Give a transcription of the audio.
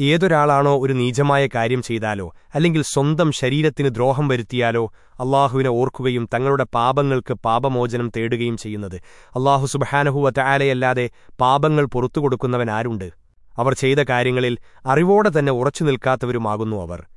ഏതൊരാളാണോ ഒരു നീചമായ കാര്യം ചെയ്താലോ അല്ലെങ്കിൽ സ്വന്തം ശരീരത്തിന് ദ്രോഹം വരുത്തിയാലോ അള്ളാഹുവിനെ ഓർക്കുകയും തങ്ങളുടെ പാപങ്ങൾക്ക് പാപമോചനം തേടുകയും ചെയ്യുന്നത്. അള്ളാഹു സുബഹാനഹുവ ആലയല്ലാതെ പാപങ്ങൾ പുറത്തുകൊടുക്കുന്നവനാരുണ്ട് അവർ ചെയ്ത കാര്യങ്ങളിൽ അറിവോടെ തന്നെ ഉറച്ചു നിൽക്കാത്തവരുമാകുന്നു അവർ.